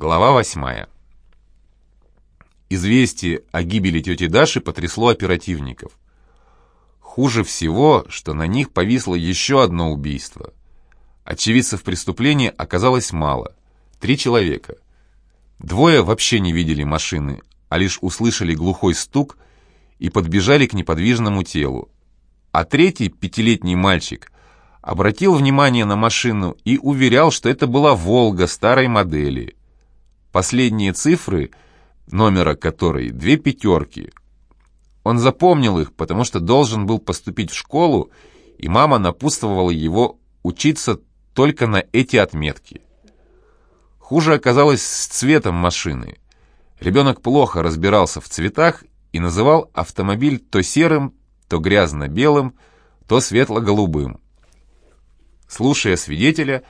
Глава восьмая. Известие о гибели тети Даши потрясло оперативников. Хуже всего, что на них повисло еще одно убийство. Очевидцев преступления оказалось мало. Три человека. Двое вообще не видели машины, а лишь услышали глухой стук и подбежали к неподвижному телу. А третий, пятилетний мальчик, обратил внимание на машину и уверял, что это была «Волга» старой модели. Последние цифры — номера которой две пятерки. Он запомнил их, потому что должен был поступить в школу, и мама напутствовала его учиться только на эти отметки. Хуже оказалось с цветом машины. Ребенок плохо разбирался в цветах и называл автомобиль то серым, то грязно-белым, то светло-голубым. Слушая свидетеля,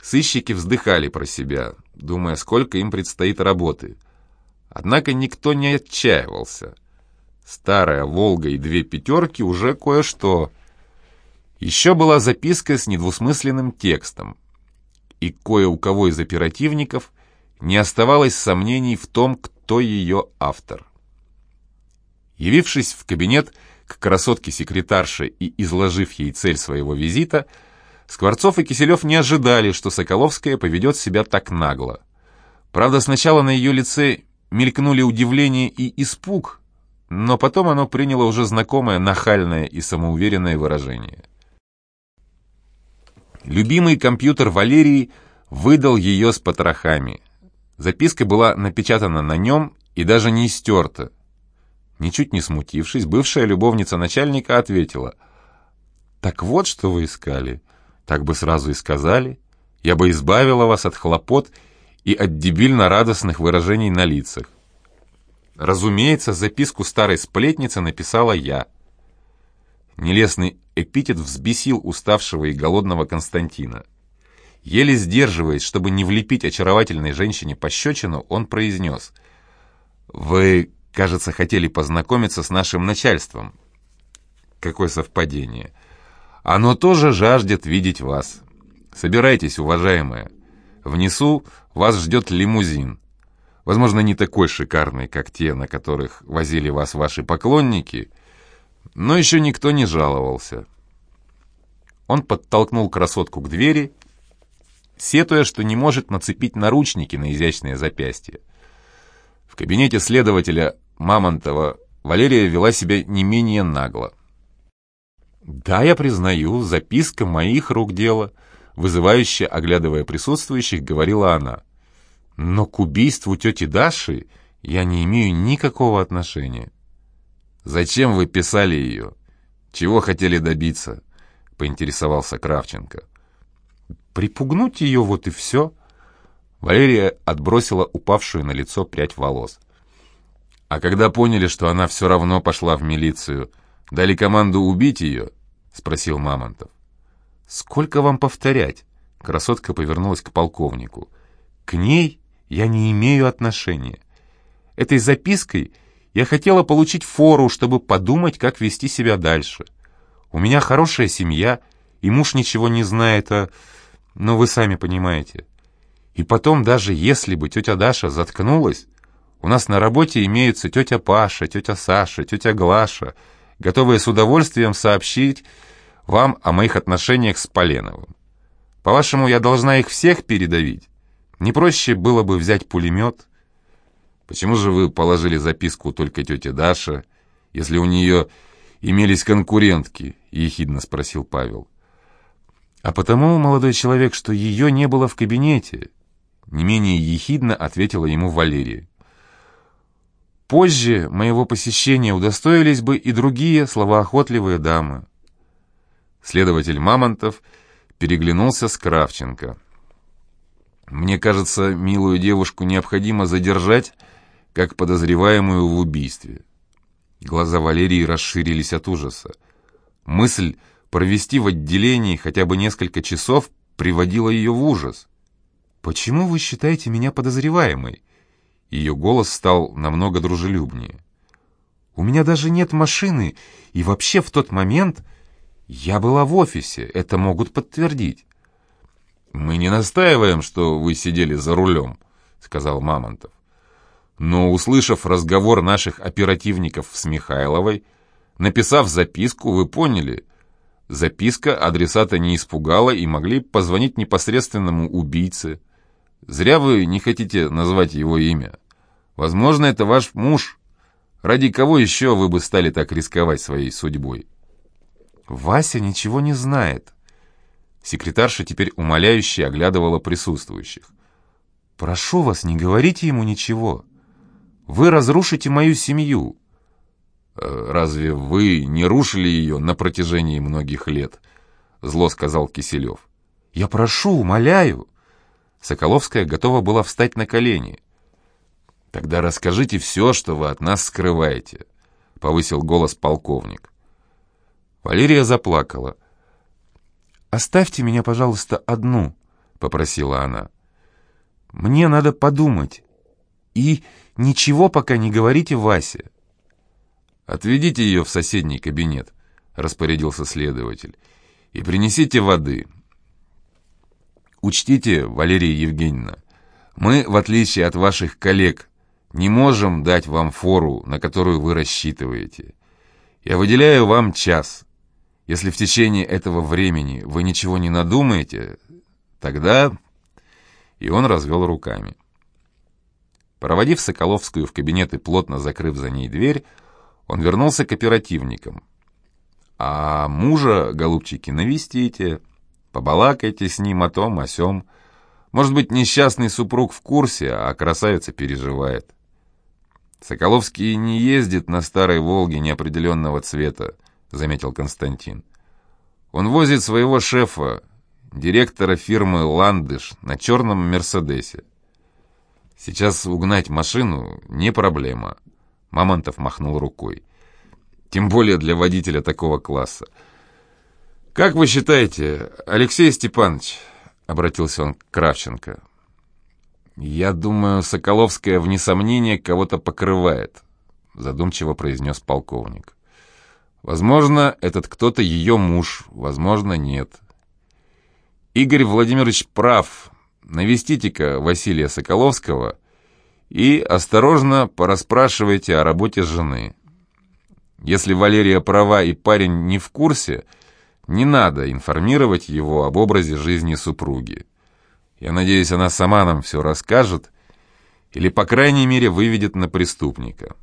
сыщики вздыхали про себя, думая, сколько им предстоит работы – Однако никто не отчаивался. Старая «Волга» и две «пятерки» уже кое-что. Еще была записка с недвусмысленным текстом. И кое у кого из оперативников не оставалось сомнений в том, кто ее автор. Явившись в кабинет к красотке-секретарше и изложив ей цель своего визита, Скворцов и Киселев не ожидали, что Соколовская поведет себя так нагло. Правда, сначала на ее лице мелькнули удивление и испуг, но потом оно приняло уже знакомое нахальное и самоуверенное выражение. Любимый компьютер Валерии выдал ее с потрохами. Записка была напечатана на нем и даже не стерта. Ничуть не смутившись, бывшая любовница начальника ответила, «Так вот, что вы искали. Так бы сразу и сказали. Я бы избавила вас от хлопот и от дебильно-радостных выражений на лицах. Разумеется, записку старой сплетницы написала я. Нелестный эпитет взбесил уставшего и голодного Константина. Еле сдерживаясь, чтобы не влепить очаровательной женщине пощечину, он произнес. «Вы, кажется, хотели познакомиться с нашим начальством». Какое совпадение. Оно тоже жаждет видеть вас. Собирайтесь, уважаемая. Внизу вас ждет лимузин. Возможно, не такой шикарный, как те, на которых возили вас ваши поклонники, но еще никто не жаловался. Он подтолкнул красотку к двери, сетуя, что не может нацепить наручники на изящное запястье. В кабинете следователя Мамонтова Валерия вела себя не менее нагло. «Да, я признаю, записка моих рук дело», вызывающе оглядывая присутствующих, говорила она. «Но к убийству тети Даши я не имею никакого отношения». «Зачем вы писали ее? Чего хотели добиться?» — поинтересовался Кравченко. «Припугнуть ее, вот и все». Валерия отбросила упавшую на лицо прядь волос. «А когда поняли, что она все равно пошла в милицию, дали команду убить ее?» — спросил Мамонтов. «Сколько вам повторять?» Красотка повернулась к полковнику. «К ней я не имею отношения. Этой запиской я хотела получить фору, чтобы подумать, как вести себя дальше. У меня хорошая семья, и муж ничего не знает, а... Ну, вы сами понимаете. И потом, даже если бы тетя Даша заткнулась, у нас на работе имеются тетя Паша, тетя Саша, тетя Глаша, готовые с удовольствием сообщить вам о моих отношениях с Поленовым. По-вашему, я должна их всех передавить? Не проще было бы взять пулемет? Почему же вы положили записку только тете Даша, если у нее имелись конкурентки? Ехидно спросил Павел. А потому, молодой человек, что ее не было в кабинете. Не менее ехидно ответила ему Валерия. Позже моего посещения удостоились бы и другие словоохотливые дамы. Следователь Мамонтов переглянулся с Кравченко. «Мне кажется, милую девушку необходимо задержать, как подозреваемую в убийстве». Глаза Валерии расширились от ужаса. Мысль провести в отделении хотя бы несколько часов приводила ее в ужас. «Почему вы считаете меня подозреваемой?» Ее голос стал намного дружелюбнее. «У меня даже нет машины, и вообще в тот момент я была в офисе, это могут подтвердить. Мы не настаиваем, что вы сидели за рулем, — сказал Мамонтов. Но, услышав разговор наших оперативников с Михайловой, написав записку, вы поняли, записка адресата не испугала и могли позвонить непосредственному убийце. Зря вы не хотите назвать его имя. Возможно, это ваш муж. Ради кого еще вы бы стали так рисковать своей судьбой? Вася ничего не знает. Секретарша теперь умоляюще оглядывала присутствующих. «Прошу вас, не говорите ему ничего. Вы разрушите мою семью». «Э, «Разве вы не рушили ее на протяжении многих лет?» — зло сказал Киселев. «Я прошу, умоляю». Соколовская готова была встать на колени. «Тогда расскажите все, что вы от нас скрываете», — повысил голос полковник. Валерия заплакала. «Оставьте меня, пожалуйста, одну», — попросила она. «Мне надо подумать. И ничего пока не говорите Васе». «Отведите ее в соседний кабинет», — распорядился следователь, — «и принесите воды». «Учтите, Валерия Евгеньевна, мы, в отличие от ваших коллег, не можем дать вам фору, на которую вы рассчитываете. Я выделяю вам час. Если в течение этого времени вы ничего не надумаете, тогда...» И он развел руками. Проводив Соколовскую в кабинет и плотно закрыв за ней дверь, он вернулся к оперативникам. «А мужа, голубчики, навестите, побалакайте с ним о том, о сём. Может быть, несчастный супруг в курсе, а красавица переживает». «Соколовский не ездит на старой «Волге» неопределенного цвета», — заметил Константин. «Он возит своего шефа, директора фирмы «Ландыш», на черном «Мерседесе». Сейчас угнать машину не проблема. Мамонтов махнул рукой. Тем более для водителя такого класса. «Как вы считаете, Алексей Степанович?» — обратился он к Кравченко. «Я думаю, Соколовская, вне сомнения, кого-то покрывает», — задумчиво произнес полковник. «Возможно, этот кто-то ее муж, возможно, нет». Игорь Владимирович прав, навестите-ка Василия Соколовского и осторожно порасспрашивайте о работе жены. Если Валерия права и парень не в курсе, не надо информировать его об образе жизни супруги. Я надеюсь, она сама нам все расскажет или, по крайней мере, выведет на преступника».